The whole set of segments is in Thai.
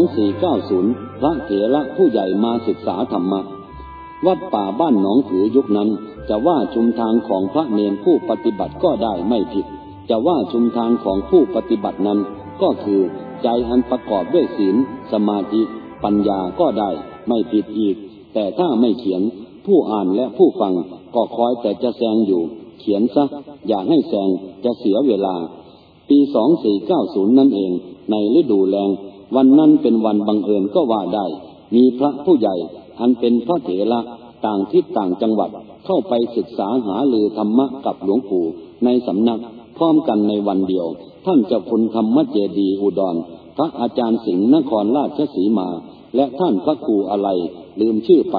องสี่เก้าศูนย์พระเถระผู้ใหญ่มาศึกษาธรรมะ วัดป่าบ้านหนองผือยุคนั้น จะว่าชุมทางของพระเนนผู้ปฏิบัติก็ได้ไม่ผิด จะว่าชุมทางของผู้ปฏิบัตินั้น ก็คือใจอันประกอบด้วยศีล สมาธิ ปัญญาก็ได้ไม่ผิดอีก แต่ถ้าไม่เขียนผู้อ่านและผู้ฟังก็คอยแต่จะแซงอยู่ เขียนซะ อย่าให้แซงจะเสียเวลา ปีสองสี่เก้าศูนย์นั่นเอง ในฤดูแรง วันนั้นเป็นวันบังเอิญก็ว่าได้ มีพระผู้ใหญ่อันเป็นพระเถระต่างทิศต่างจังหวัดเข้าไปศึกษาหาลือธรรมะกับหลวงปู่ในสำนักพร้อมกันในวันเดียว ท่านเจ้าคุณธรรมเจดีอุดร พระอาจารย์สิงห์นครราชสีมา และท่านพระครูอะไร ลืมชื่อไป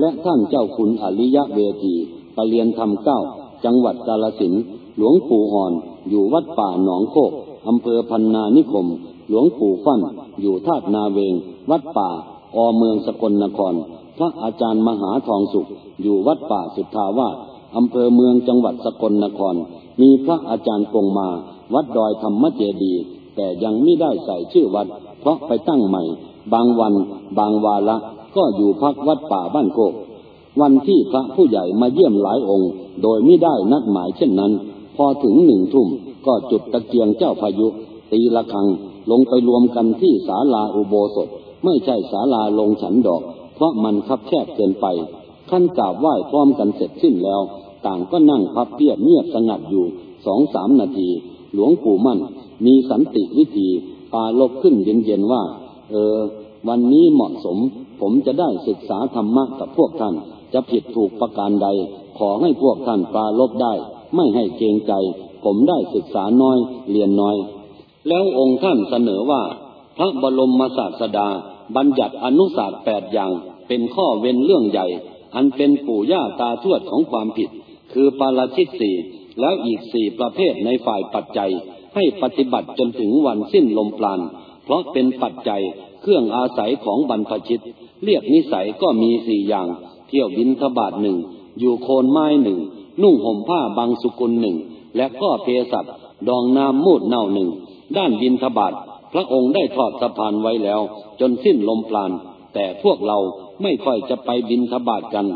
และท่านเจ้าคุณอริยะเวทีปรเรียนธรรมเก้าจังหวัดกาลสินหลวงปู่อ่อน อยู่วัดป่าหนองโคกอำเภอพันนานิคม หลวงปู่ฟั่น อยู่ธาตุนาเวง วัดป่า อเมืองสกลนคร พระอาจารย์มหาทองสุข อยู่วัดป่าสุทธาวาสอำเภอเมืองจังหวัดสกลนคร มีพระอาจารย์กงมา วัดดอยธรรมเจดีแต่ยังไม่ได้ใส่ชื่อวัด เพราะไปตั้งใหม่ บางวัน บางวาระก็อยู่พักวัดป่าบ้านโคกวันที่พระผู้ใหญ่มาเยี่ยมหลายองค์ โดยไม่ได้นัดหมายเช่นนั้น พอถึงหนึ่งทุ่มก็จุดตะเกียงเจ้าพายุ ตีละครัง ลงไปรวมกันที่ศาลาอุโบสถ ไม่ใช่ศาลาลงฉันดอก เพราะมันคับแคบเกินไปขั้นกราบไหว้พร้อมกันเสร็จสิ้นแล้ว ต่างก็นั่งพับเพียบเงียบสงัดอยู่สองสามนาที หลวงปู่มั่น มีสันติวิธีปาลบขึ้นเย็นๆว่า เออ วันนี้เหมาะสม ผมจะได้ศึกษาธรรมะกับพวกท่าน จะผิดถูกประการใด ขอให้พวกท่านปาลบได้ ไม่ให้เกรงใจ ผมได้ศึกษาน้อย เรียนน้อย แล้วองค์ท่านเสนอว่า พระบรมศาสดาบัญญัติอนุศาสตร์แปดอย่าง เป็นข้อเว้นเรื่องใหญ่ อันเป็นปู่ย่าตาทวดของความผิด คือปาราชิกสี่แล้วอีกสี่ประเภทในฝ่ายปัจจัย ให้ปฏิบัติจนถึงวันสิ้นลมปราณเพราะเป็นปัจจัยเครื่องอาศัยของบรรพชิต เรียกนิสัยก็มีสี่อย่าง เที่ยวบินทบาทหนึ่งอยู่โคนไม้หนึ่งนุ่งห่มผ้าบางสุกุลหนึ่งและก็เพสัตดองน้ำมูดเน่าหนึ่ง ด้านบินทบาทพระองค์ได้ทอดสะพานไว้แล้ว จนสิ้นลมปราณแต่พวกเราไม่ค่อยจะไปบินทบาทกัน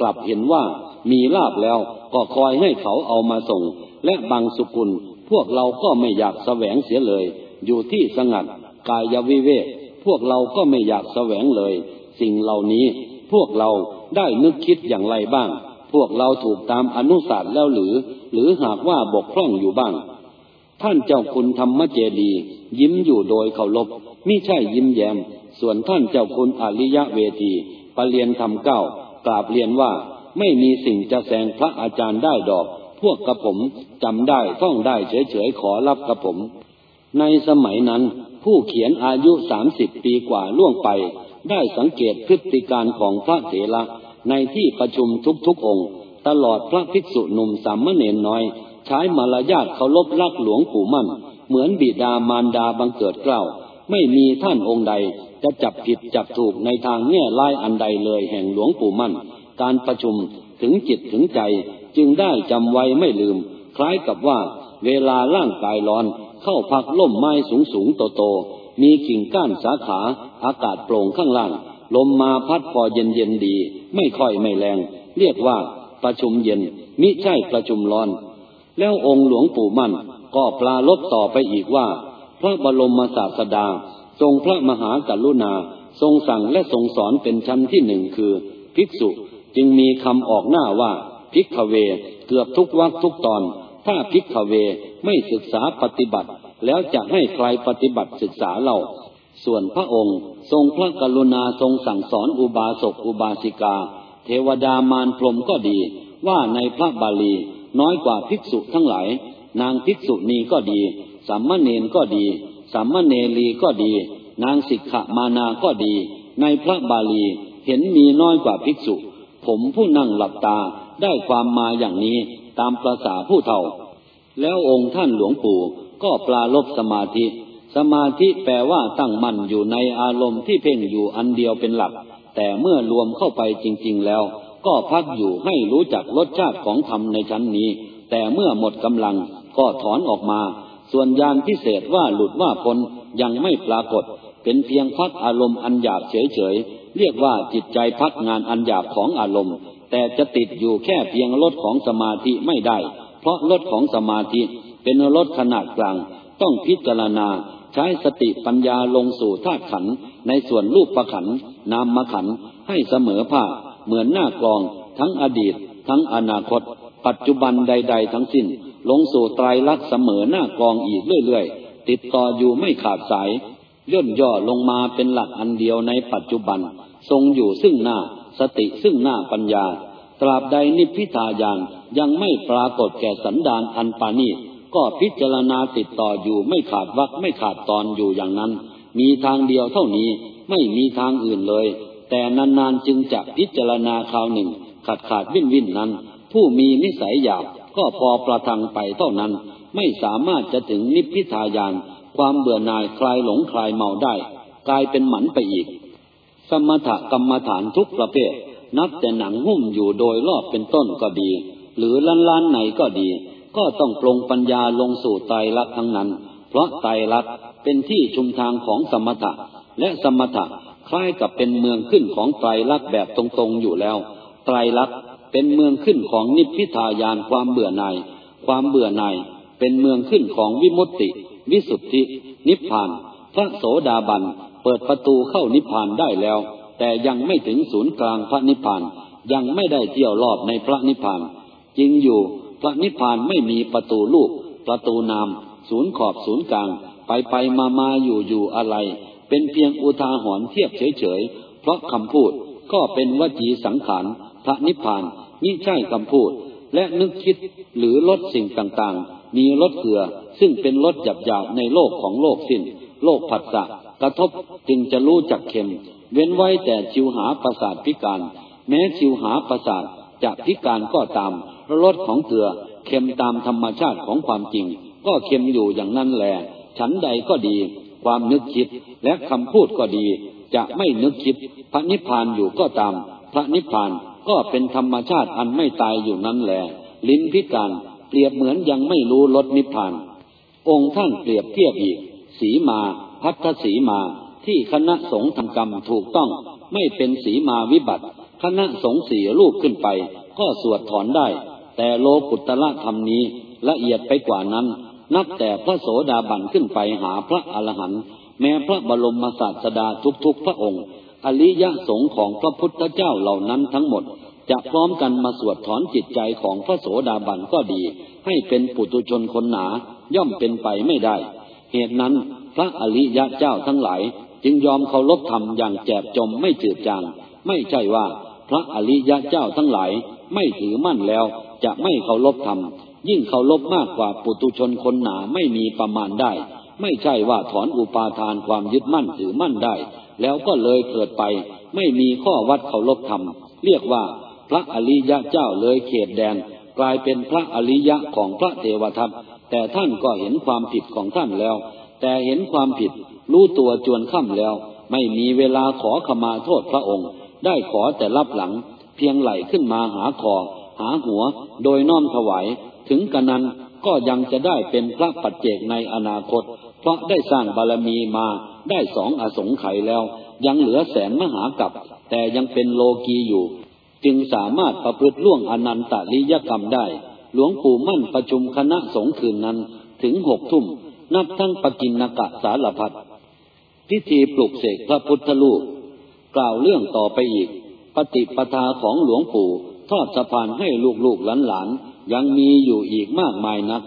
กลับเห็นว่ามีลาบแล้วก็คอยให้เขาเอามาส่ง และบางสุกุล พวกเราก็ไม่อยากแสวงเสียเลย อยู่ที่สงัด กายวิเวกพวกเราก็ไม่อยากแสวงเลย สิ่งเหล่านี้ พวกเราได้นึกคิดอย่างไรบ้าง พวกเราถูกตามอนุสาสแล้วหรือ หรือหากว่าบกพร่องอยู่บ้าง ท่านเจ้าคุณธรรมเจดี ยิ้มอยู่โดยเคารพมิใช่ยิ้มแย้ม ส่วนท่านเจ้าคุณอริยะเวทีปรเรียนธรรมเก้ากราบเรียนว่าไม่มีสิ่งจะแซงพระอาจารย์ได้ดอก พวกกระผมจำได้ท่องได้เฉยๆขอรับกระผม ในสมัยนั้น ผู้เขียนอายุสามสิบปีกว่าล่วงไป ได้สังเกตพฤติการของพระเถระในที่ประชุมทุกๆองค์ ตลอดพระภิกษุหนุ่มสามเณรน้อย ใช้มารยาทเคารพรักหลวงปู่มั่น เหมือนบิดามารดาบังเกิดเกล้า ไม่มีท่านองค์ใดจะจับผิดจับถูกในทางแง่ร้ายอันใดเลยแห่งหลวงปู่มั่น การประชุมถึงจิตถึงใจจึงได้จำไว้ไม่ลืม คล้ายกับว่า เวลาร่างกายร้อน เข้าพักล่มไม้สูงสูงโตโต มีกิ่งก้านสาขา อากาศโปร่งข้างล่าง ลมมาพัดพอเย็นเย็นดี ไม่ค่อยไม่แรง เรียกว่าประชุมเย็น มิใช่ประชุมร้อน แล้วองค์หลวงปู่มั่นก็ปลาลบต่อไปอีกว่า พระบรมศาสดา ทรงพระมหากรุณา ทรงสั่งและทรงสอนเป็นชั้นที่หนึ่งคือ ภิกษุจึงมีคำออกหน้าว่าพิกขเว เกือบทุกวักทุกตอน ถ้าพิกขเวไม่ศึกษาปฏิบัติ แล้วจะให้ใครปฏิบัติศึกษาเราส่วนพระองค์ทรงพระกรุณาทรงสั่งสอนอุบาสกอุบาสิกา เทวดามารพรมก็ดี ว่าในพระบาลี น้อยกว่าภิกษุทั้งหลาย นางภิกษุณีก็ดีสัมมเนนก็ดีสัมมเนรีก็ดี นางสิกขมานาก็ดี ในพระบาลีเห็นมีน้อยกว่าภิกษุ ผมผู้นั่งหลับตาได้ความมาอย่างนี้ตามประษาผู้เฒ่า แล้วองค์ท่านหลวงปู่ก็ปลาลบสมาธิ สมาธิแปลว่าตั้งมั่นอยู่ในอารมณ์ที่เพ่งอยู่อันเดียวเป็นหลัก แต่เมื่อรวมเข้าไปจริง ๆ แล้ว ก็พักอยู่ให้รู้จักรสชาติของธรรมในชั้นนี้ แต่เมื่อหมดกำลังก็ถอนออกมา ส่วนยานพิเศษว่าหลุดว่าพ้นยังไม่ปรากฏ เป็นเพียงพักอารมณ์อันหยาบเฉยๆ เรียกว่าจิตใจพักงานอันหยาบของอารมณ์ แต่จะติดอยู่แค่เพียงลดของสมาธิไม่ได้ เพราะลดของสมาธิเป็นลดขนาดกลาง ต้องพิจารณาใช้สติปัญญาลงสู่ธาตุขันในส่วนรูปประขันนามขันให้เสมอภาค เหมือนหน้ากลอง ทั้งอดีต ทั้งอนาคต ปัจจุบันใด ๆ ทั้งสิ้น ลงสู่ไตรลักษณ์เสมอหน้ากลองอีกเรื่อยๆ ติดต่ออยู่ไม่ขาดสาย ย่นย่อลงมาเป็นหลักอันเดียวในปัจจุบัน ทรงอยู่ซึ่งหน้า สติซึ่งหน้าปัญญา ตราบใดนิพพิทายานยังไม่ปรากฏแก่สันดานอันปานีก็พิจารณาติดต่ออยู่ไม่ขาดวักไม่ขาดตอนอยู่อย่างนั้น มีทางเดียวเท่านี้ไม่มีทางอื่นเลย แต่นานๆจึงจะพิจารณาคราวหนึ่ง ขาดขาดวิ่นวิ่นนั้น ผู้มีนิสัยหยาบก็พอประทังไปเท่านั้น ไม่สามารถจะถึงนิพพิทายาน ความเบื่อหน่ายคลายหลงคลายเมาได้ กลายเป็นหมันไปอีก สมถกรรมฐานทุกประเภท นับแต่หนังหุ้มอยู่โดยรอบเป็นต้นก็ดี หรือล้านล้านไหนก็ดี ก็ต้องปรงปัญญาลงสู่ไตรลักษณ์ทั้งนั้น เพราะไตรลักษณ์เป็นที่ชุมทางของสมถะและสมถะ คล้ายกับเป็นเมืองขึ้นของไตรลักษณ์แบบตรงๆอยู่แล้ว ไตรลักษณ์เป็นเมืองขึ้นของนิพพิทายานความเบื่อหน่าย ความเบื่อหน่าย เป็นเมืองขึ้นของวิมุตติ วิสุทธิ นิพพาน พระโสดาบัน เปิดประตูเข้านิพพานได้แล้ว แต่ยังไม่ถึงศูนย์กลางพระนิพพาน ยังไม่ได้เที่ยวรอบในพระนิพพาน จริงอยู่ พระนิพพานไม่มีประตูลูก ประตูนาม ศูนย์ขอบศูนย์กลาง ไปไปมามาอยู่อยู่อะไร เป็นเพียงอุทาหรณ์เทียบเฉยๆ เพราะคำพูดก็เป็นวจีสังขารพระนิพพานนี่ใช่คำพูด และนึกคิดหรือลดสิ่งต่างๆ มีลดเกลือ ซึ่งเป็นรสหยาบๆในโลกของโลกสิ้น โลกผัสสะกระทบจึงจะรู้จักเค็ม เว้นไว้แต่ชิวหาประสาทพิการ แม้ชิวหาประสาทจะพิการก็ตามรสของเกลือเค็มตามธรรมชาติของความจริง ก็เค็มอยู่อย่างนั้นแหละฉันใดก็ดี ความนึกคิดและคำพูดก็ดี จะไม่นึกคิด พระนิพพานอยู่ก็ตาม พระนิพพานก็เป็นธรรมชาติอันไม่ตายอยู่นั้นแหละลิ้นพิการเปรียบเหมือนยังไม่รู้รสนิพพาน องค์ท่านเปรียบเทียบอีก สีมาพัทธสีมา ที่คณะสงฆ์ทำกรรมถูกต้อง ไม่เป็นสีมาวิบัติ คณะสงฆ์สี่รูปขึ้นไป ก็สวดถอนได้ แต่โลกุตละธรรมนี้ละเอียดไปกว่านั้น นับแต่พระโสดาบันขึ้นไปหาพระอรหันต์แม้พระบรมศาสดาทุกๆพระองค์ อริยสงฆ์ของพระพุทธเจ้าเหล่านั้นทั้งหมด จะพร้อมกันมาสวดถอนจิตใจของพระโสดาบันก็ดี ให้เป็นปุตุชนคนหนาย่อมเป็นไปไม่ได้ เหตุนั้นพระอริยะเจ้าทั้งหลาย จึงยอมเคารพธรรมอย่างแจบจมไม่จืดจางไม่ใช่ว่าพระอริยะเจ้าทั้งหลายไม่ถือมั่นแล้วจะไม่เคารพธรรม ยิ่งเคารพมากกว่าปุตุชนคนหนาไม่มีประมาณได้ ไม่ใช่ว่าถอนอุปาทานความยึดมั่นถือมั่นได้ แล้วก็เลยเกิดไป ไม่มีข้อวัดเคารพธรรม เรียกว่าพระอริยะเจ้าเลยเขตแดน กลายเป็นพระอริยะของพระเทวทัตแต่ท่านก็เห็นความผิดของท่านแล้ว แต่เห็นความผิด รู้ตัวจวนค่ำแล้ว ไม่มีเวลาขอขมาโทษพระองค์ ได้ขอแต่รับหลัง เพียงไหลขึ้นมาหาคอหาหัว โดยน้อมถวาย ถึงกันนั้นก็ยังจะได้เป็นพระปัจเจกในอนาคต เพราะได้สร้างบารมีมาได้สองอสงไขยแล้ว ยังเหลือแสนมหากับแต่ยังเป็นโลกีอยู่ จึงสามารถประพฤติล่วงอนันตริยกรรมได้ หลวงปู่มั่นประชุมคณะสงฆ์คืนนั้นถึงหกทุ่ม นับทั้งปกินนกะสารพัดพิธีปลุกเสกพระพุทธรูปกล่าวเรื่องต่อไปอีก ปฏิปทาของหลวงปู่ทอดสะพานให้ลูกๆหลานๆ ยังมีอยู่อีกมากมายนัก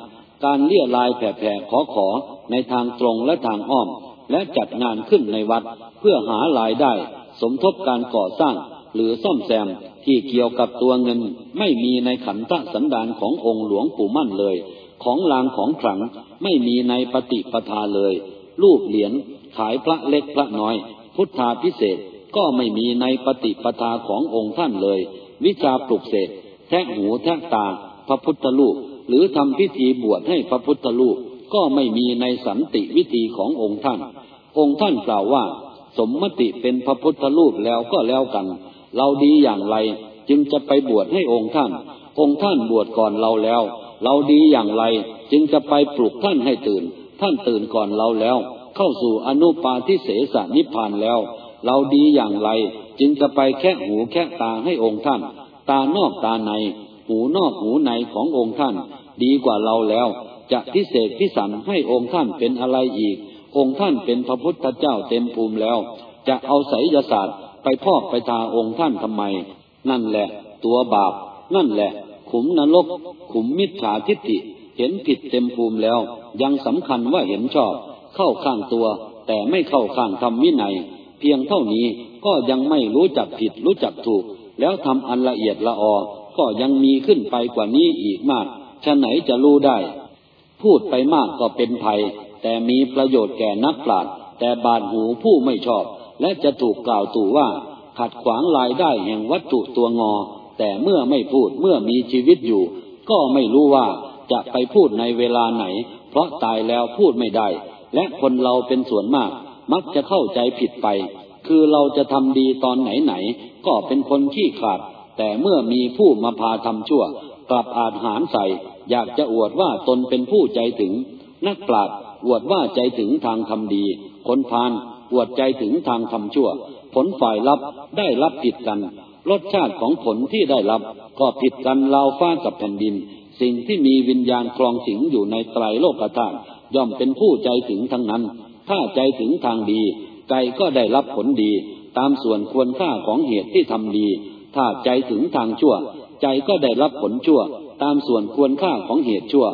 การเลี่ยลายแผ่ๆขอขอในทางตรงและทางอ้อม และจัดงานขึ้นในวัดเพื่อหารายได้ สมทบการก่อสร้าง หรือซ่อมแซมที่เกี่ยวกับตัวเงินไม่มีในขันธสันดานขององค์หลวงปู่มั่นเลย ของลางของขลังไม่มีในปฏิปทาเลย รูปเหรียญขายพระเล็กพระน้อย พุทธาพิเศษก็ไม่มีในปฏิปทาขององค์ท่านเลย วิชาปลุกเสกแทะหูแทะตา พระพุทธลูกหรือทำพิธีบวชให้พระพุทธลูกก็ไม่มีในสันติวิธีขององค์ท่าน องค์ท่านกล่าวว่า สมมติเป็นพระพุทธลูกแล้วก็แล้วกัน เราดีอย่างไรจึงจะไปบวชให้องค์ท่าน องค์ท่านบวชก่อนเราแล้ว เราดีอย่างไรจึงจะไปปลุกท่านให้ตื่น ท่านตื่นก่อนเราแล้ว เข้าสู่อนุปาทิเสสนิพพานแล้ว เราดีอย่างไร จึงจะไปแค่หูแค่ตาให้องค์ท่าน ตานอกตาใน หูนอกหูในขององค์ท่าน ดีกว่าเราแล้ว จะพิเศษพิสันให้องค์ท่านเป็นอะไรอีก องค์ท่านเป็นพระพุทธเจ้าเต็มภูมิแล้ว จะเอาไสยศาสตร์ไปพอกไปทาองค์ท่านทำไม นั่นแหละ ตัวบาป นั่นแหละ ขุมนรก ขุมมิจฉาทิฏฐิเห็นผิดเต็มภูมิแล้ว ยังสำคัญว่าเห็นชอบ เข้าข้างตัว แต่ไม่เข้าข้างธรรมวินัย เพียงเท่านี้ก็ยังไม่รู้จักผิดรู้จักถูก แล้วทำอันละเอียดละออ ก็ยังมีขึ้นไปกว่านี้อีกมากฉะไหนจะรู้ได้ พูดไปมากก็เป็นภัย แต่มีประโยชน์แก่นักปราชญ์แต่บาดหูผู้ไม่ชอบ และจะถูกกล่าวตู่ว่า ขัดขวางรายได้แห่งวัตถุตัวงอ แต่เมื่อไม่พูดเมื่อมีชีวิตอยู่ ก็ไม่รู้ว่าจะไปพูดในเวลาไหน เพราะตายแล้วพูดไม่ได้ และคนเราเป็นส่วนมาก มักจะเข้าใจผิดไป คือเราจะทำดีตอนไหนไหน ก็เป็นคนขี้ขาด แต่เมื่อมีผู้มาพาทำชั่ว กลับอาจหารใส่ อยากจะอวดว่าตนเป็นผู้ใจถึง นักปราชญ์อวดว่าใจถึงทางทำดี คนพานอวดใจถึงทางทำชั่ว ผลฝ่ายรับได้รับผิดกัน รสชาติของผลที่ได้รับ ก็ผิดกันราวฟ้ากับแผ่นดิน สิ่งที่มีวิญญาณคลองสิงอยู่ในไตรโลกธาตุย่อมเป็นผู้ใจถึงทั้งนั้น ถ้าใจถึงทางดี ใจก็ได้รับผลดี ตามส่วนควรค่าของเหตุที่ทำดี ถ้าใจถึงทางชั่ว ใจก็ได้รับผลชั่ว ตามส่วนควรค่าของเหตุชั่ว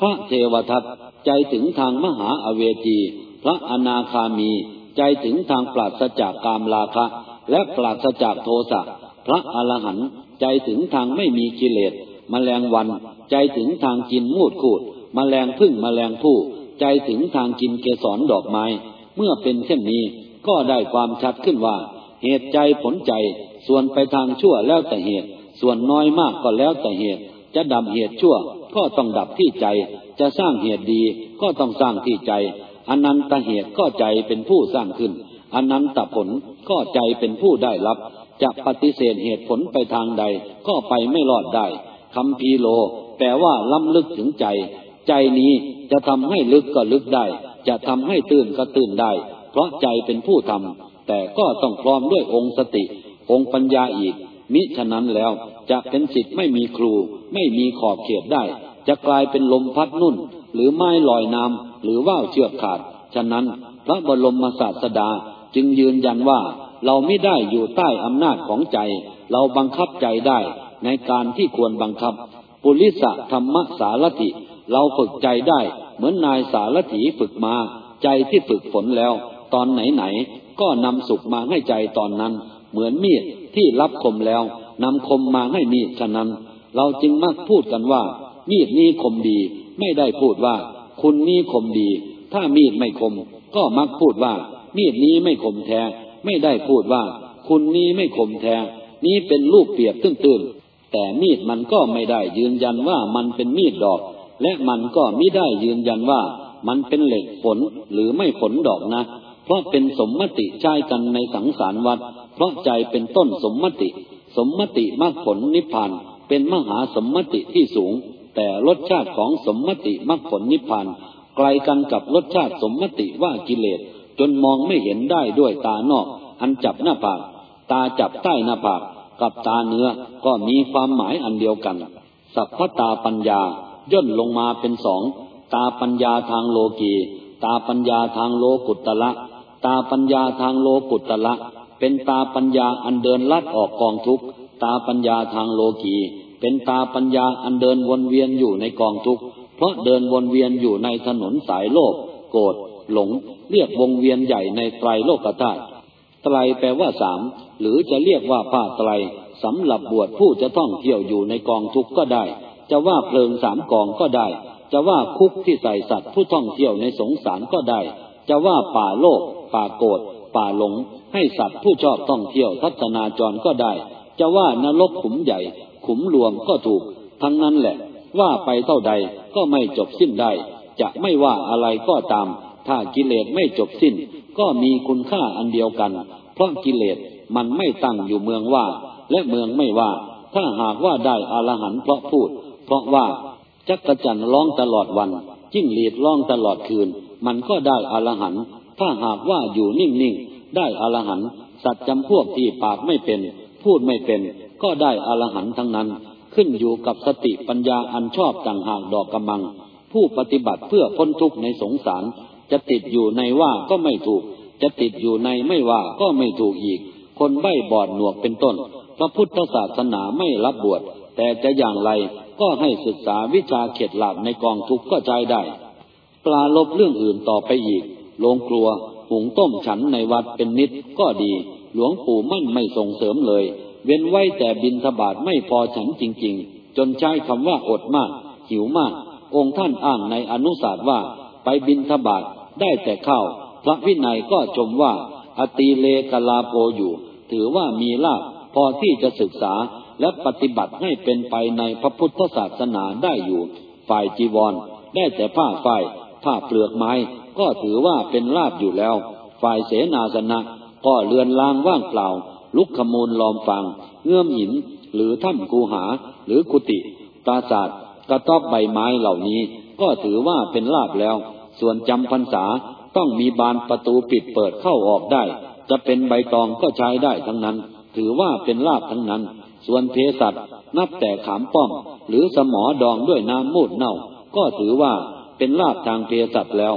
พระเทวทัตใจถึงทางมหาอเวจี พระอนาคามี ใจถึงทางปราศจากกามราคะ และปราศจากโทสะพระอรหันต์ใจถึงทางไม่มีกิเลสมแมลงวัน ใจถึงทางกินมูดขูดมแมลงพึ่งมแมลงผู้ ใจถึงทางกินเกสรดอกไม้ เมื่อเป็นเช่นนี้ก็ได้ความชัดขึ้นว่า เหตุใจผลใจ ส่วนไปทางชั่วแล้วแต่เหตุ ส่วนน้อยมากก็แล้วแต่เหตุ จะดับเหตุชั่วก็ต้องดับที่ใจ จะสร้างเหตุดีก็ต้องสร้างที่ใจอนันตเหตุก็ใจเป็นผู้สร้างขึ้นอนันตผลก็ใจเป็นผู้ได้รับ จะปฏิเสธเหตุผลไปทางใดก็ไปไม่รอดได้คำพีโล แปลว่าล้ำลึกถึงใจ ใจนี้จะทำให้ลึกก็ลึกได้ จะทำให้ตื่นก็ตื่นได้ เพราะใจเป็นผู้ทำแต่ก็ต้องพร้อมด้วยองค์สติ องค์ปัญญาอีก มิฉะนั้นแล้วจะเป็นสิทธิ์ไม่มีครู ไม่มีขอบเขตได้ จะกลายเป็นลมพัดนุ่น หรือไม้ลอยน้ำหรือว่าวเชือกขาด ฉะนั้นพระบรมศาสดาจึงยืนยันว่าเราไม่ได้อยู่ใต้อำนาจของใจ เราบังคับใจได้ในการที่ควรบังคับ ปุริสะธรรมสารถิเราฝึกใจได้ เหมือนนายสารถีฝึกมา ใจที่ฝึกฝนแล้ว ตอนไหนไหนก็นำสุขมาให้ใจตอนนั้น เหมือนมีดที่รับคมแล้วนำคมมาให้มีดฉะนั้น เราจึงมักพูดกันว่า มีดนี้คมดี ไม่ได้พูดว่า คุณนี้คมดี ถ้ามีดไม่คม ก็มักพูดว่า มีดนี้ไม่คมแท้ ไม่ได้พูดว่า คุณนี้ไม่คมแท้ นี้เป็นลูกเปียกตื้นๆแต่มีดมันก็ไม่ได้ยืนยันว่ามันเป็นมีดดอก และมันก็ไม่ได้ยืนยันว่า มันเป็นเหล็กฝนหรือไม่ฝนดอกนะ เพราะเป็นสมมติใช้กันในสังสารวัดเพราะใจเป็นต้นสมมติ สมมติมรรคผลนิพพานเป็นมหาสมมติที่สูง แต่รสชาติของสมมติมรรคผลนิพพานไกลกันกับรสชาติสมมติว่ากิเลส จนมองไม่เห็นได้ด้วยตานอก อันจับหน้าผากตาจับใต้หน้าผากกับตาเนื้อก็มีความหมายอันเดียวกัน สัพพตาปัญญาย่นลงมาเป็นสอง ตาปัญญาทางโลกี ตาปัญญาทางโลกุตละ ตาปัญญาทางโลกุตละ เป็นตาปัญญาอันเดินลัดออกกองทุกตาปัญญาทางโลกีเป็นตาปัญญาอันเดินวนเวียนอยู่ในกองทุกข์ เพราะเดินวนเวียนอยู่ในถนนสายโลก โกรธหลง เรียกวงเวียนใหญ่ในไตรโลกธาตุไตรแปลว่าสามหรือจะเรียกว่าผ้าไตรสำหรับบวชผู้จะท่องเที่ยวอยู่ในกองทุกข์ก็ได้ จะว่าเพลิงสามกองก็ได้ จะว่าคุกที่ใส่สัตว์ผู้ท่องเที่ยวในสงสารก็ได้ จะว่าป่าโลก ป่าโกรธป่าหลง ให้สัตว์ผู้ชอบท่องเที่ยวทัศนาจรก็ได้ จะว่านรกขุมใหญ่ ขุมรวมก็ถูก ทั้งนั้นแหละ ว่าไปเท่าใดก็ไม่จบสิ้นได้ จะไม่ว่าอะไรก็ตาม ถ้ากิเลสไม่จบสิ้น ก็มีคุณค่าอันเดียวกัน เพราะกิเลสมันไม่ตั้งอยู่เมืองว่า และเมืองไม่ว่า ถ้าหากว่าได้อรหันต์เพราะพูด เพราะว่าจักรจันร้องตลอดวันจิ้งหรีดร้องตลอดคืน มันก็ได้อรหันต์ ถ้าหากว่าอยู่นิ่งๆ ได้อรหันต์สัตว์จำพวกที่ปากไม่เป็น พูดไม่เป็น ก็ได้อรหันต์ทั้งนั้น ขึ้นอยู่กับสติปัญญาอันชอบต่างหากดอกกำมัง ผู้ปฏิบัติเพื่อพ้นทุกข์ในสงสาร จะติดอยู่ในว่าก็ไม่ถูก จะติดอยู่ในไม่ว่าก็ไม่ถูกอีก คนใบ้บอดหนวกเป็นต้น พระพุทธศาสนาไม่รับบวชแต่จะอย่างไรก็ให้ศึกษาวิชาเข็ดหลาบในกองทุกข์ก็ใช้ได้ ปลาลบเรื่องอื่นต่อไปอีก โรงครัวหุงต้มฉันในวัดเป็นนิดก็ดี หลวงปู่มั่นไม่ส่งเสริมเลย เว้นไว้แต่บินทบาทไม่พอฉันจริง ๆ จนใช้คำว่าอดมาก หิวมาก องค์ท่านอ้างในอนุสาสว่า ไปบินทบาทได้แต่ข้าวพระวินัยก็ชมว่า อติเลกลาโปอยู่ ถือว่ามีลาภพอที่จะศึกษาและปฏิบัติให้เป็นไปในพระพุทธศาสนาได้อยู่ ฝ่ายจีวร ได้แต่ผ้าฝ้ายผ้าเปลือกไม้ ก็ถือว่าเป็นลาบอยู่แล้ว ฝ่ายเสนาสนะก็เลือนลางว่างเปล่า ลุกขมูลลอมฟัง เงื่อมหิน หรือถ้ำกูหา หรือกุฏิตาศาสตร์กระต๊อบใบไม้เหล่านี้ ก็ถือว่าเป็นลาบแล้ว ส่วนจำพรรษาต้องมีบานประตูปิดเปิดเข้าออกได้ จะเป็นใบตองก็ใช้ได้ทั้งนั้น ถือว่าเป็นลาบทั้งนั้น ส่วนเภสัชนับแต่ขามป้อม หรือสมอดองด้วยน้ำมูดเน่า ก็ถือว่าเป็นลาบทางเภสัชแล้ว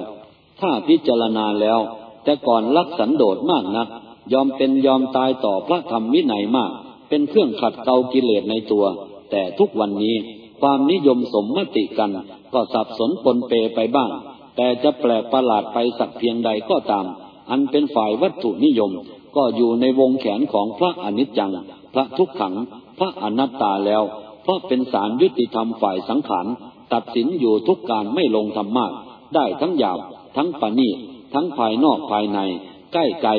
ถ้าพิจารณาแล้ว แต่ก่อนรักสันโดษมากนัก ยอมเป็นยอมตายต่อพระธรรมวินัยมาก เป็นเครื่องขัดเกลากิเลสในตัว แต่ทุกวันนี้ความนิยมสมมติกัน ก็สับสนปนเปไปบ้าง แต่จะแปลกประหลาดไปสักเพียงใดก็ตาม อันเป็นฝ่ายวัตถุนิยม ก็อยู่ในวงแขนของพระอนิจจัง พระทุกขัง พระอนัตตาแล้ว เพราะเป็นสารยุติธรรมฝ่ายสังขาร ตัดสินอยู่ทุกการไม่ลงธรรมะได้ทั้งหยาบ ทั้งปณีทั้งภายนอกภายใน ใกล้ไกล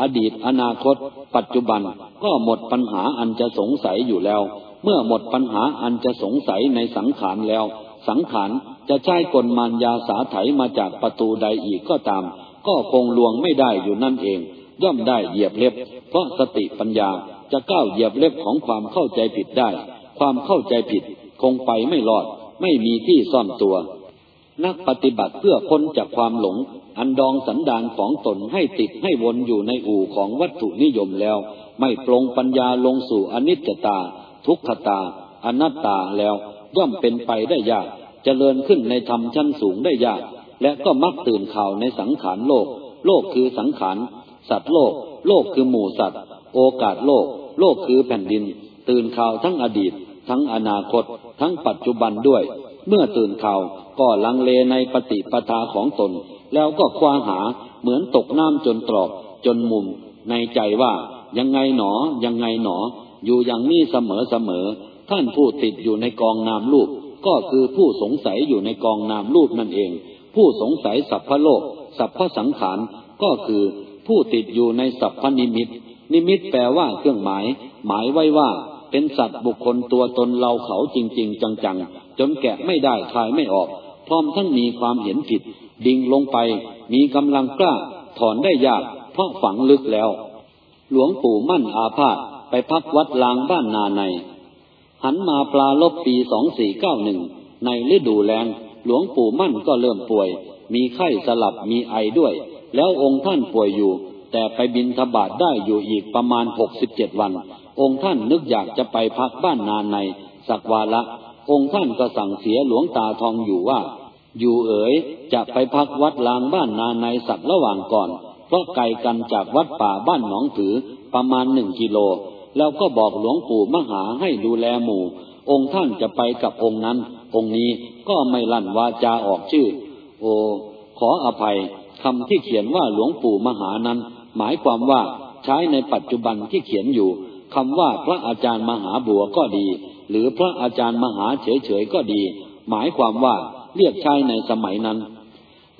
อดีต อนาคต ปัจจุบัน ก็หมดปัญหาอันจะสงสัยอยู่แล้ว เมื่อหมดปัญหาอันจะสงสัยในสังขารแล้ว สังขารจะใช้กลมารยาสาไถมาจากประตูใดอีกก็ตาม ก็คงลวงไม่ได้อยู่นั่นเอง ย่อมได้เหยียบเล็บ เพราะสติปัญญาจะก้าวเหยียบเล็บของความเข้าใจผิดได้ ความเข้าใจผิดคงไปไม่รอด ไม่มีที่ซ่อนตัว นักปฏิบัติเพื่อพ้นจากความหลง อันดองสันดานของตนให้ติดให้วนอยู่ในอู่ของวัตถุนิยมแล้ว ไม่ปรงปัญญาลงสู่อนิจจตา ทุกขตา อนัตตาแล้ว ย่อมเป็นไปได้ยากจเจริญขึ้นในธรรมชั้นสูงได้ยาก และก็มักตื่นข่าวในสังขารโลก โลกคือสังขารสัตว์โลก โลกคือหมู่สัตว์ โอกาสโลก โลกคือแผ่นดิน ตื่นข่าวทั้งอดีต ทั้งอนาคต ทั้งปัจจุบันด้วย เมื่อตื่นข่าวก็ลังเลในปฏิปทาของตน แล้วก็คว้าหาเหมือนตกน้ำจนตรอกจนมุม ในใจว่ายังไงหนอ ยังไงหนอ อยู่อย่างนี้เสมอเสมอ ท่านผู้ติดอยู่ในกองนามรูป ก็คือผู้สงสัยอยู่ในกองนามรูปนั่นเอง ผู้สงสัยสัพพโลก สัพพสังขารก็คือผู้ติดอยู่ในสัพพนิมิต นิมิตแปลว่าเครื่องหมาย หมายไว้ว่าเป็นสัตว์บุคคลตัวตนเราเขาจริง ๆ จังๆ จนแกะไม่ได้คลายไม่ออก พร้อมทั้งมีความเห็นผิด ดิ่งลงไป มีกำลังกล้า ถอนได้ยาก เพราะฝังลึกแล้ว หลวงปู่มั่นอาพาธไปพักวัดลางบ้านนาใน หันมาปลาลบปีสองสี่เก้าหนึ่งในฤดูแรงหลวงปู่มั่นก็เริ่มป่วย มีไข้สลับมีไอด้วย แล้วองค์ท่านป่วยอยู่ แต่ไปบินทบาทได้อยู่อีกประมาณหกสิบเจ็ดวัน องค์ท่านนึกอยากจะไปพักบ้านนาใน สักวาละ องค์ท่านก็สั่งเสียหลวงตาทองอยู่ว่า อยู่เอ๋ยจะไปพักวัดลางบ้านนาในสักระหว่างก่อน เพราะไกลกันจากวัดป่าบ้านหนองถือประมาณหนึ่งกิโล แล้วก็บอกหลวงปู่มหาให้ดูแลหมู่ องค์ท่านจะไปกับองค์นั้น องค์นี้ก็ไม่ลั่นวาจาออกชื่อ โอ ขออภัยคำที่เขียนว่าหลวงปู่มหานั้น หมายความว่าใช้ในปัจจุบันที่เขียนอยู่คำว่าพระอาจารย์มหาบัวก็ดี หรือพระอาจารย์มหาเฉยๆก็ดี หมายความว่าเรียกใช้ในสมัยนั้น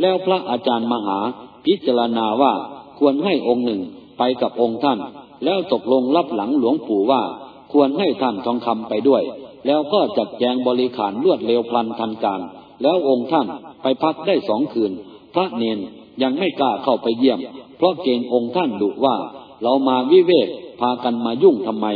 แล้วพระอาจารย์มหาพิจารณาว่าควรให้องค์หนึ่งไปกับองค์ท่าน แล้วตกลงรับหลังหลวงปู่ว่า ควรให้ท่านทองคำไปด้วย แล้วก็จัดแจงบริขารรวดเร็วพลันทันการ แล้วองค์ท่านไปพักได้สองคืน พระเนนยังไม่กล้าเข้าไปเยี่ยม เพราะเกณฑ์องค์ท่านดุว่า เรามาวิเวกพากันมายุ่งทำไม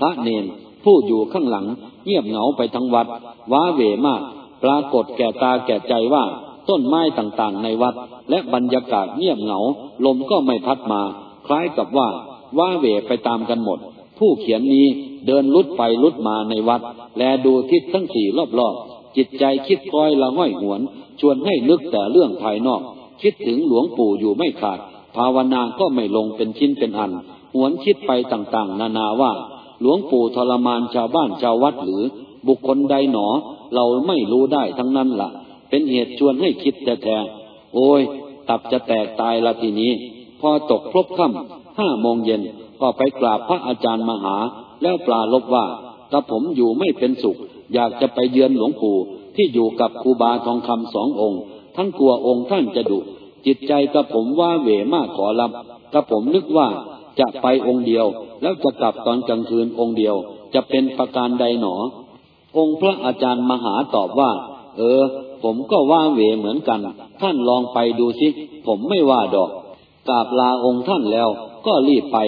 พระเนน ผู้อยู่ข้างหลัง เงียบเหงาไปทั้งวัด ว้าเหวมาก ปรากฏแก่ตาแก่ใจว่าต้นไม้ต่างๆในวัด และบรรยากาศเงียบเหงา ลมก็ไม่พัดมา คล้ายกับว่าว่าเวไปตามกันหมด ผู้เขียนนี้เดินลุดไปลุดมาในวัด แลดูทิศทั้งสี่รอบๆ จิตใจคิดคอยละห้อยหวน ชวนให้นึกแต่เรื่องภายนอก คิดถึงหลวงปู่อยู่ไม่ขาด ภาวนาก็ไม่ลงเป็นชิ้นเป็นอัน หวนคิดไปต่างๆ นานาว่า หลวงปู่ทรมานชาวบ้านชาววัดหรือ บุคคลใดหนอ เราไม่รู้ได้ทั้งนั้นละ่ะ เป็นเหตุชวนให้คิดแท้โอ้ย ตับจะแตกตายละทีนี้ พอตกครบค่ำห้าโมงเย็นก็ไปกราบพระอาจารย์มหา แล้วปลาลบว่าถ้าผมอยู่ไม่เป็นสุข อยากจะไปเยือนหลวงปู่ที่อยู่กับครูบาทองคำสององค์ ทั้งกลัวองค์ท่านจะดุจิตใจกระผมว่าเวมากขอรับกระผมนึกว่า จะไปองค์เดียว แล้วจะกลับตอนกลางคืนองค์เดียว จะเป็นประการใดหนอ องค์พระอาจารย์มหาตอบว่า เออ ผมก็ว่าเวเหมือนกัน ท่านลองไปดูสิ ผมไม่ว่าดอกกราบลาองค์ท่านแล้ว ก็รีบไป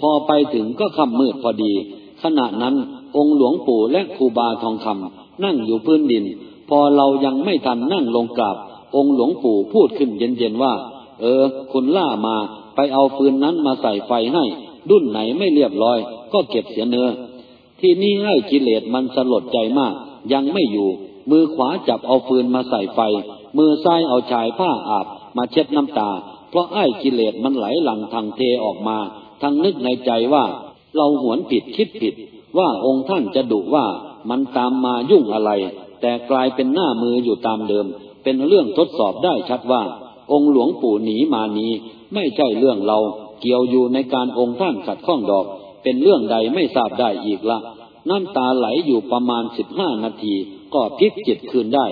พอไปถึงก็ค่ำมืดพอดี ขณะนั้นองค์หลวงปู่และครูบาทองคำนั่งอยู่พื้นดิน พอเรายังไม่ทันนั่งลงกราบ องค์หลวงปู่พูดขึ้นเย็นๆว่า เออ คุณล่ามา ไปเอาฟืนนั้นมาใส่ไฟให้ ดุนไหนไม่เรียบร้อย ก็เก็บเสียเนื้อ ที่นี้ให้กิเลสมันสลดใจมาก ยังไม่อยู่ มือขวาจับเอาฟืนมาใส่ไฟ มือซ้ายเอาชายผ้าอาบ มาเช็ดน้ำตา เพราะไอ้กิเลสมันไหลหลังทางเทออกมาทางนึกในใจว่า เราหวนผิดคิดผิด ว่าองค์ท่านจะดุว่ามันตามมายุ่งอะไร แต่กลายเป็นหน้ามืออยู่ตามเดิม เป็นเรื่องทดสอบได้ชัดว่า องค์หลวงปู่หนีมานี้ไม่ใช่เรื่องเรา เกี่ยวอยู่ในการองค์ท่านขัดข้องดอก เป็นเรื่องใดไม่ทราบได้อีกละ น้ำตาไหลอยู่ประมาณสิบห้านาที ก็พลิกจิตคืนได้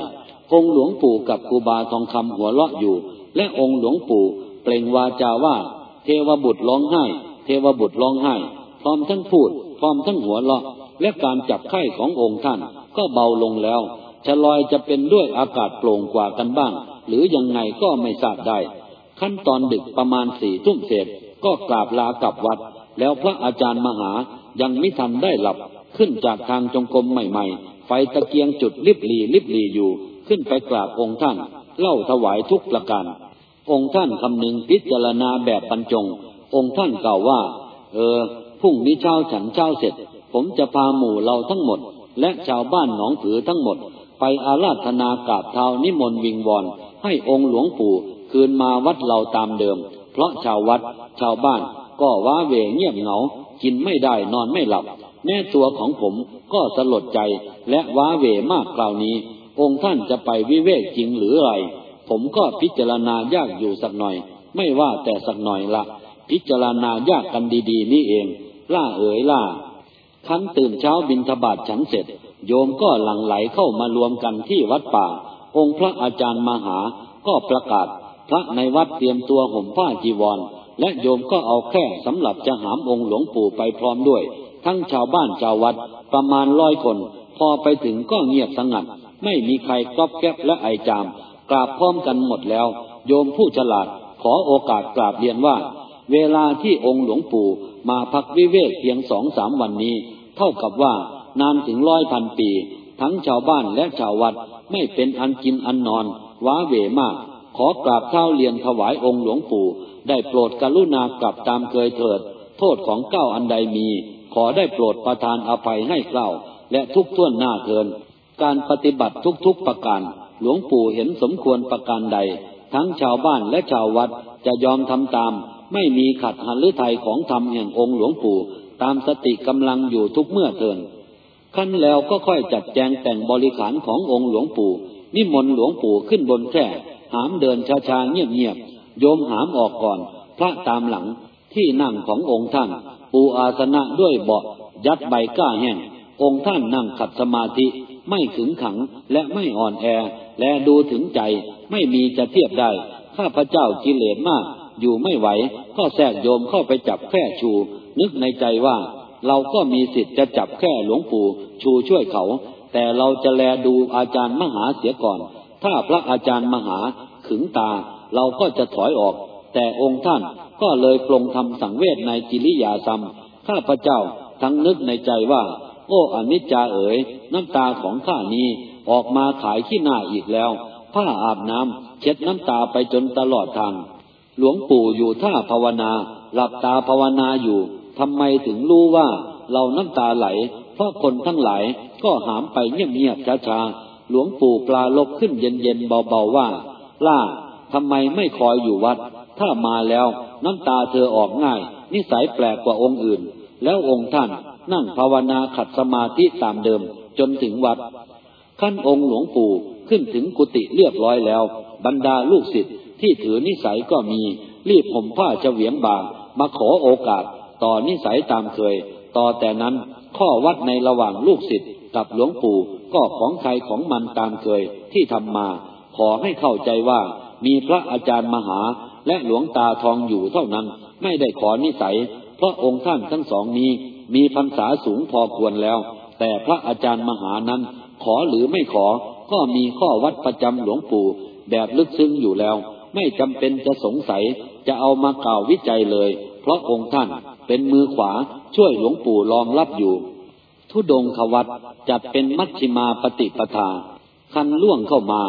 องค์หลวงปู่กับครูบาทองคำหัวเราะอยู่ และองค์หลวงปู่เปล่งวาจาว่า เทวบุตรร้องไห้ เทวบุตรร้องไห้ พร้อมทั้งพูด พร้อมทั้งหัวเราะ และการจับไข้ขององค์ท่าน ก็เบาลงแล้วจะลอยจะเป็นด้วยอากาศโปร่งกว่ากันบ้าง หรือยังไงก็ไม่ทราบได้ ขั้นตอนดึกประมาณสี่ทุ่มเศษก็กราบลากลับวัด แล้วพระอาจารย์มหายังไม่ทันได้หลับ ขึ้นจากทางจงกรมใหม่ๆ ไฟตะเกียงจุดลิบลีลิบลีอยู่ ขึ้นไปกราบองค์ท่าน เล่าถวายทุกประการ องค์ท่านคำนึงพิจารณาแบบบรรจง องค์ท่านกล่าวว่า เออพรุ่งนี้เช้าฉันเช้าเสร็จ ผมจะพาหมู่เราทั้งหมด และชาวบ้านหนองผือทั้งหมด ไปอาราธนากราบเท้านิมนต์วิงวอน ให้องค์หลวงปู่คืนมาวัดเราตามเดิม เพราะชาววัดชาวบ้านก็ว้าเวเงียบเหงา กินไม่ได้นอนไม่หลับ แม่ตัวของผมก็สลดใจและว้าเวมากคราวนี้ องค์ท่านจะไปวิเวกจริงหรือไร ผมก็พิจารณายากอยู่สักหน่อย ไม่ว่าแต่สักหน่อยละพิจารณายากกันดีๆ นี่เอง ล่าเอ๋ยล่าคันตื่นเช้าบินทบาทฉันเสร็จ โยมก็หลั่งไหลเข้ามารวมกันที่วัดป่า องค์พระอาจารย์มหาก็ประกาศพระในวัดเตรียมตัวห่มผ้าจีวร และโยมก็เอาแค่สำหรับจะหามองค์หลวงปู่ไปพร้อมด้วย ทั้งชาวบ้านชาววัดประมาณร้อยคน พอไปถึงก็เงียบสงัด ไม่มีใครกอบแก๊บและไอจาม กราบพร้อมกันหมดแล้ว โยมผู้ฉลาดขอโอกาสกราบเรียนว่า เวลาที่องค์หลวงปู่มาพักวิเวกเพียงสองสามวันนี้ เท่ากับว่านานถึงร้อยพันปี ทั้งชาวบ้านและชาววัดไม่เป็นอันกินอันนอน ว้าเหวมาก ขอกราบเท้าเรียนถวายองค์หลวงปู่ ได้โปรดกรุณากลับตามเคยเถิด โทษของเก้าอันใดมี ขอได้โปรดประทานอภัยให้เก้าและทุกท่วนหน้าเทิน การปฏิบัติทุกๆประการหลวงปู่เห็นสมควรประการใด ทั้งชาวบ้านและชาววัดจะยอมทำตาม ไม่มีขัดหันหรือไทยของธรรมแห่งองค์หลวงปู่ ตามสติกำลังอยู่ทุกเมื่อเทิน ขั้นแล้วก็ค่อยจัดแจงแต่งบริขารขององค์หลวงปู่นิมนต์หลวงปู่ขึ้นบนแคร่หามเดินช้าๆเงียบๆโยมหามออกก่อน พระตามหลังที่นั่งขององค์ท่าน ปูอาสนะด้วยเบาะยัดใบก้าแห้งองค์ท่านนั่งขัดสมาธิไม่ขึงขังและไม่อ่อนแอ และดูถึงใจไม่มีจะเทียบได้ ข้าพเจ้ากิเลสมาก อยู่ไม่ไหว ก็แทรกโยมเข้าไปจับแค่ชู นึกในใจว่า เราก็มีสิทธิ์จะจับแค่หลวงปู่ชูช่วยเขา แต่เราจะแลดูอาจารย์มหาเสียก่อน ถ้าพระอาจารย์มหาขึงตา เราก็จะถอยออก แต่องค์ท่านก็เลยปรงทำสังเวชในกิริยาซ้ำข้าพระเจ้าทั้งนึกในใจว่า โอ้อนิจจาเอ๋ยน้ำตาของข้านี้ออกมาขายขี้หน้าอีกแล้ว ผ้าอาบน้ำเช็ดน้ำตาไปจนตลอดทาง หลวงปู่อยู่ท่าภาวนา หลับตาภาวนาอยู่ ทำไมถึงรู้ว่าเราน้ำตาไหล เพราะคนทั้งหลายก็หามไปเงียบๆช้าๆหลวงปู่ปลาลบขึ้นเย็นๆเบาๆว่า ล่าทำไมไม่คอยอยู่วัด ถ้ามาแล้วน้ำตาเธอออกง่าย นิสัยแปลกกว่าองค์อื่น แล้วองค์ท่านนั่งภาวนาขัดสมาธิตามเดิมจนถึงวัด ขั้นองค์หลวงปู่ขึ้นถึงกุฏิเรียบร้อยแล้ว บรรดาลูกศิษย์ที่ถือนิสัยก็มี รีบห่มผ้าเฉวียงบางมาขอโอกาส ต่อนิสัยตามเคย ต่อแต่นั้นข้อวัดในระหว่างลูกศิษย์กับหลวงปู่ก็ของใครของมันตามเคยที่ทำมา ขอให้เข้าใจว่ามีพระอาจารย์มหาและหลวงตาทองอยู่เท่านั้น ไม่ได้ขอนิสัย เพราะองค์ท่านทั้งสองนี้มีพรรษาสูงพอควรแล้ว แต่พระอาจารย์มหานั้น ขอหรือไม่ขอก็มีข้อวัดประจำหลวงปู่แบบลึกซึ้งอยู่แล้ว ไม่จำเป็นจะสงสัยจะเอามากล่าววิจัยเลย เพราะองค์ท่าน เป็นมือขวาช่วยหลวงปู่รองรับอยู่ ทุดงขวัตจัดเป็นมัชชิมาปฏิปทา คันล่วงเข้ามา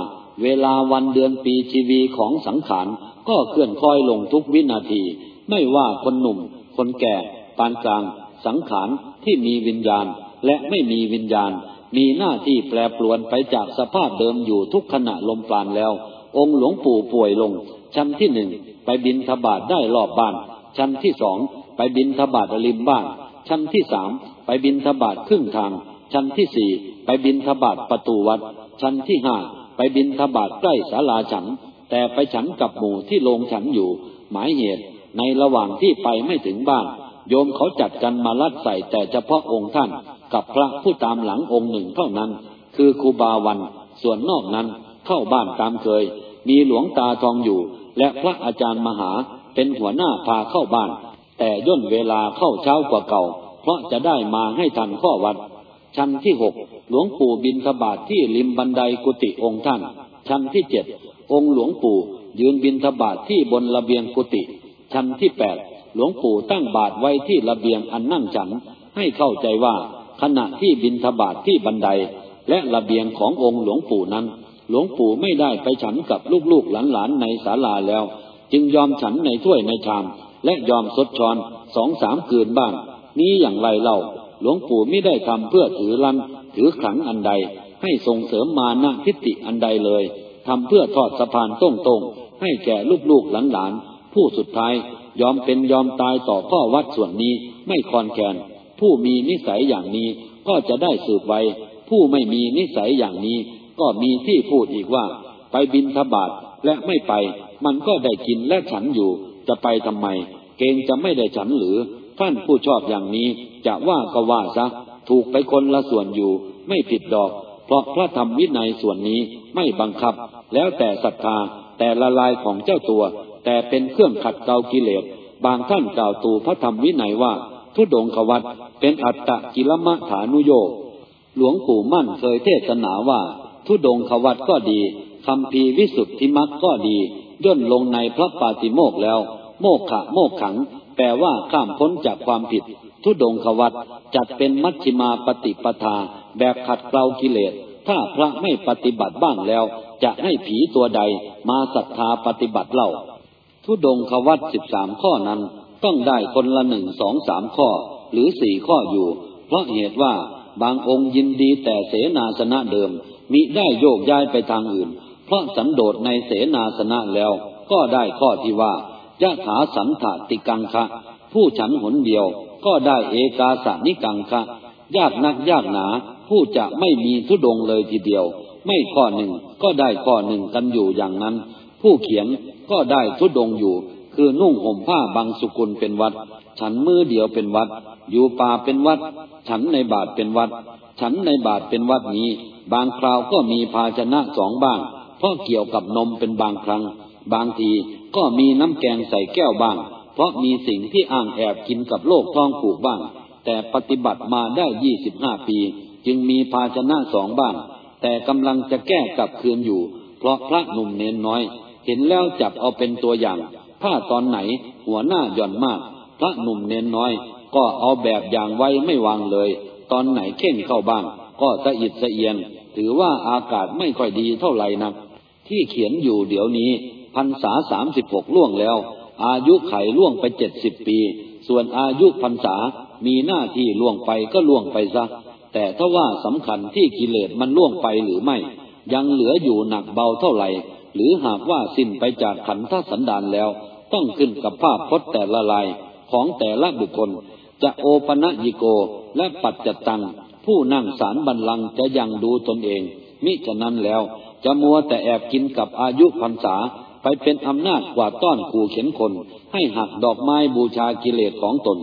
เวลาวันเดือนปีชีวีของสังขาร ก็เคลื่อนคอยลงทุกวินาที ไม่ว่าคนหนุ่ม คนแก่ ปานกลาง สังขารที่มีวิญญาณและไม่มีวิญญาณ มีหน้าที่แปรปรวนไปจากสภาพเดิมอยู่ทุกขณะลมปราณแล้ว องค์หลวงปู่ป่วยลง ชั้นที่หนึ่งไปบินทบาทได้รอบบ้าน ชั้นที่สอง ไปบินทบาทริมบ้าน ชั้นที่สามไปบินทบาทครึ่งทาง ชั้นที่สี่ไปบินทบาทประตูวัด ชั้นที่ห้าไปบินทบาทใกล้ศาลาฉัน แต่ไปฉันกับหมู่ที่โรงฉันอยู่ หมายเหตุในระหว่างที่ไปไม่ถึงบ้าน โยมเขาจัดกันมาลัดใส่แต่เฉพาะองค์ท่าน กับพระผู้ตามหลังองค์หนึ่งเท่านั้น คือครูบาวัน ส่วนนอกนั้นเข้าบ้านตามเคย มีหลวงตาทองอยู่ และพระอาจารย์มหาเป็นหัวหน้าพาเข้าบ้าน แต่ย่นเวลาเข้าเช้ากว่าเก่า เพราะจะได้มาให้ทันข้อวัด ชั้นที่หกหลวงปู่บินทบาทที่ริมบันไดกุฏิองค์ท่าน ชั้นที่เจ็ดองค์หลวงปู่ยืนบินทบาทที่บนระเบียงกุฏิชั้นที่แปดหลวงปู่ตั้งบาทไว้ที่ระเบียงอันนั่งฉัน ให้เข้าใจว่าขณะที่บินทบาทที่บันได และระเบียงขององค์หลวงปู่นั้น หลวงปู่ไม่ได้ไปฉันกับลูกๆหลานๆในศาลาแล้ว จึงยอมฉันในถ้วยในชาม และยอมสดชอนสองสามคืนบ้าง นี้อย่างไรเล่า หลวงปู่ไม่ได้ทำเพื่อถือลันถือขังอันใด ให้ส่งเสริมมานะทิฏฐิอันใดเลยทำเพื่อทอดสะพานตรงๆให้แก่ลูกๆหลานๆผู้สุดท้ายยอมเป็นยอมตายต่อข้อวัดส่วนนี้ไม่คอนแคนผู้มีนิสัยอย่างนี้ก็จะได้สืบไว้ ผู้ไม่มีนิสัยอย่างนี้ ก็มีที่พูดอีกว่า ไปบินทบาทและไม่ไป มันก็ได้กินและฉันอยู่ จะไปทำไม เกงจะไม่ได้ฉันหรือ ท่านผู้ชอบอย่างนี้จะว่าก็ว่าซะ ถูกไปคนละส่วนอยู่ ไม่ผิดดอก เพราะพระธรรมวินัยส่วนนี้ไม่บังคับ แล้วแต่ศรัทธาแต่ละลายของเจ้าตัว แต่เป็นเครื่องขัดเกลากิเลส บางท่านกล่าวตูพระธรรมวินัยว่าทุดงควัตเป็นอัตตะกิลมะฐานุโยกหลวงปู่มั่นเคยเทศนาว่า ทุดงควัตก็ดีคำพีวิสุทธิมักก็ดี ย่นลงในพระปาติโมกแล้ว โมกขะโมกขัง แปลว่าข้ามพ้นจากความผิด ทุดงควัตจัดเป็นมัชฌิมาปฏิปทา แบบขัดเกลากิเลส ถ้าพระไม่ปฏิบัติบ้างแล้ว จะให้ผีตัวใดมาศรัทธาปฏิบัติเล่า ทุดงควัตสิบสามข้อนั้น ต้องได้คนละหนึ่งสองสามข้อ หรือสี่ข้ออยู่ เพราะเหตุว่าบางองค์ยินดีแต่เสนาสนะเดิม มิได้โยกย้ายไปทางอื่น เพราะสันโดษในเสนาสนะแล้ว ก็ได้ข้อที่ว่า ยะถาสันถติกังคะ ผู้ฉันหนเดียวก็ได้เอกาสานิกังคะ ยากนักยากหนา ผู้จะไม่มีทุดงเลยทีเดียว ไม่ข้อหนึ่งก็ได้ข้อหนึ่งกันอยู่อย่างนั้น ผู้เขียนก็ได้ทุดงอยู่ คือนุ่งห่มผ้าบางสุกุลเป็นวัด ฉันมือเดียวเป็นวัด อยู่ป่าเป็นวัด ฉันในบาทเป็นวัด ฉันในบาทเป็นวัดนี้ บางคราวก็มีภาชนะสองบ้างเพราะเกี่ยวกับนมเป็นบางครั้ง บางทีก็มีน้ำแกงใส่แก้วบ้าง เพราะมีสิ่งที่อ้างแอบกินกับโลกท้องผูกบ้าง แต่ปฏิบัติมาได้ยี่สิบห้าปี จึงมีภาชนะสองบ้าง แต่กำลังจะแก้กลับคืนอยู่ เพราะพระหนุ่มเน้นน้อย เห็นแล้วจับเอาเป็นตัวอย่าง ถ้าตอนไหนหัวหน้าหย่อนมาก พระหนุ่มเน้นน้อย ก็เอาแบบอย่างไว้ไม่วางเลย ตอนไหนเข่งเข้าบ้าง ก็สะอิดสะเอียน ถือว่าอากาศไม่ค่อยดีเท่าไหร่นักทที่เขียนอยู่เดี๋ยวนี้ พรรษาสามสิบหกล่วงแล้ว อายุไขล่วงไปเจ็ดสิบปี ส่วนอายุพรรษามีหน้าที่ล่วงไปก็ล่วงไปซะ แต่ถ้าว่าสำคัญที่กิเลสมันล่วงไปหรือไม่ ยังเหลืออยู่หนักเบาเท่าไหร่ หรือหากว่าสิ้นไปจากขันธสันดานแล้ว ต้องขึ้นกับภาพพจน์แต่ละลายของแต่ละบุคคล จะโอปะยิโกและปัจจตัง ผู้นั่งสารบัลลังจะยังดูตนเอง มิฉะนั้นแล้วจะมัวแต่แอบกินกับอายุพรรษา ไปเป็นอำนาจกว่าต้อนขู่เข็นคน ให้หักดอกไม้บูชากิเลสของตน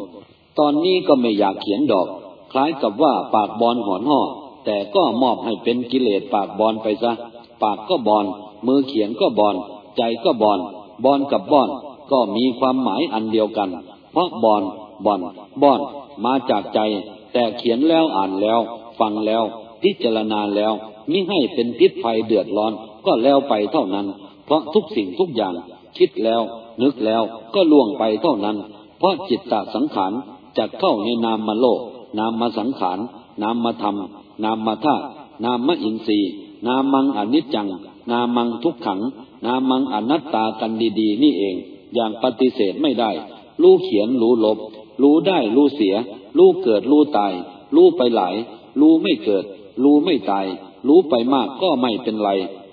ตอนนี้ก็ไม่อยากเขียนดอก คล้ายกับว่าปากบอลหอนห่อแต่ก็มอบให้เป็นกิเลสปากบอลไปซะ ปากก็บอลมือเขียนก็บอลใจก็บอลบอลกับบอลก็มีความหมายอันเดียวกัน เพราะบอลบอลบอลมาจากใจ แต่เขียนแล้วอ่านแล้ว ฟังแล้วพิจารณาแล้วมิให้เป็นพิษภัยเดือดร้อนก็แล้วไปเท่านั้น เพราะทุกสิ่งทุกอย่างคิดแล้ว นึกแล้วก็ล่วงไปเท่านั้น เพราะจิตตสังขารจะเข้าในนามมาโลก นามมาสังขาร นามมาธรรม นามมาธาตุนามมาอินทรีย์นามังอนิจจัง นามังทุกขัง นามังอนัตตากันดีๆ นี่เอง อย่างปฏิเสธไม่ได้ รู้เขียนรู้ลบ รู้ได้รู้เสีย รู้เกิดรู้ตาย รู้ไปหลาย รู้ไม่เกิด รู้ไม่ตาย รู้ไปมากก็ไม่เป็นไร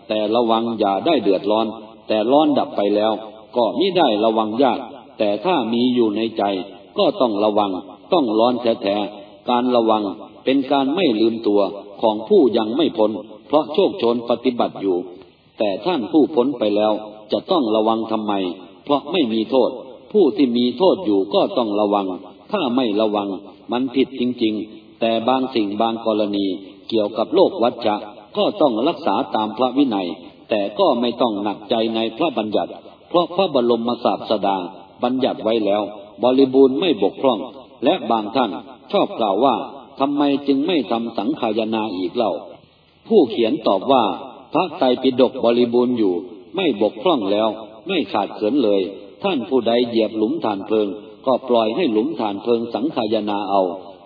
แต่ระวังอย่าได้เดือดร้อน แต่ร้อนดับไปแล้ว ก็มิได้ระวังยาก แต่ถ้ามีอยู่ในใจ ก็ต้องระวัง ต้องร้อนแท้ๆการระวังเป็นการไม่ลืมตัวของผู้ยังไม่พ้น เพราะโชคชนปฏิบัติอยู่ แต่ท่านผู้พ้นไปแล้ว จะต้องระวังทำไม เพราะไม่มีโทษ ผู้ที่มีโทษอยู่ก็ต้องระวัง ถ้าไม่ระวัง มันผิดจริง ๆ แต่บางสิ่งบางกรณีเกี่ยวกับโลกวัฏจะ ก็ต้องรักษาตามพระวินัย แต่ก็ไม่ต้องหนักใจในพระบัญญัติ เพราะพระบรมศาสดาบัญญัติไว้แล้ว บริบูรณ์ไม่บกพร่อง และบางท่านชอบกล่าวว่าทำไมจึงไม่ทำสังขายนาอีกเล่า ผู้เขียนตอบว่า พระไตรปิฎกบริบูรณ์อยู่ ไม่บกพร่องแล้ว ไม่ขาดเขินเลย ท่านผู้ใดเหยียบหลุมฐานเพลิง ก็ปล่อยให้หลุมฐานเพลิงสังขายนาเอา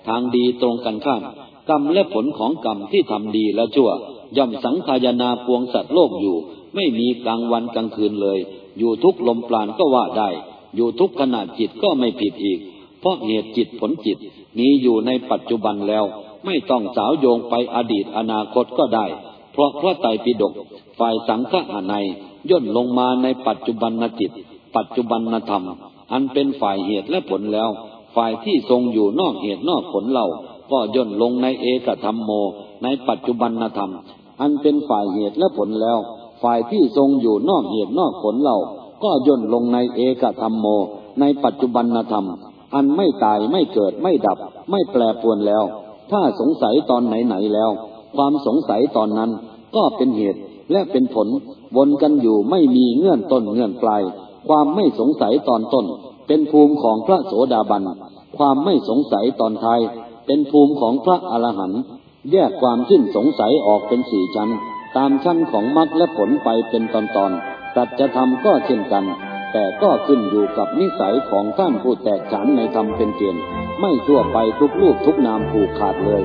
ทางดีตรงกันข้าม กรรมและผลของกรรมที่ทำดีและชั่ว ย่อมสังขายนาปวงสัตว์โลกอยู่ ไม่มีกลางวันกลางคืนเลย อยู่ทุกลมปราณก็ว่าได้ อยู่ทุกขณะจิตก็ไม่ผิดอีก เพราะเหตุจิตผลจิต มีอยู่ในปัจจุบันแล้ว ไม่ต้องสาวโยงไปอดีตอนาคตก็ได้ เพราะพระไตรปิฎกฝ่ายสังฆะในย่นลงมาในปัจจุบันนจิต ปัจจุบันธรรม อันเป็นฝ่ายเหตุและผลแล้ว ฝ่ายที่ทรงอยู่นอกเหตุนอกผลเล่าก็ย่นลงในเอกธรรมโม ในปัจจุบันธรรม อันเป็นฝ่ายเหตุและผลแล้ว ฝ่ายที่ทรงอยู่นอกเหตุนอกผลเราก็ย่นลงในเอกธรรมโม ในปัจจุบันธรรม อันไม่ตายไม่เกิดไม่ดับ ไม่แปรปวนแล้ว ถ้าสงสัยตอนไหนๆแล้ว ความสงสัยตอนนั้นก็เป็นเหตุและเป็นผลวนกันอยู่ไม่มีเงื่อนต้นเงื่อนปลาย ความไม่สงสัยตอนต้น เป็นภูมิของพระโสดาบัน ความไม่สงสัยตอนท้าย เป็นภูมิของพระอรหันต์ แยกความสิ้นสงสัยออกเป็นสี่ชั้น ตามชั้นของมรรคและผลไปเป็นตอนๆตัดจะทำก็เช่นกัน แต่ก็ขึ้นอยู่กับนิสัยของท่านผู้แตกฉานในธรรมเป็นเกณฑ์ไม่ทั่วไปทุกรูปทุกนามผูกขาดเลย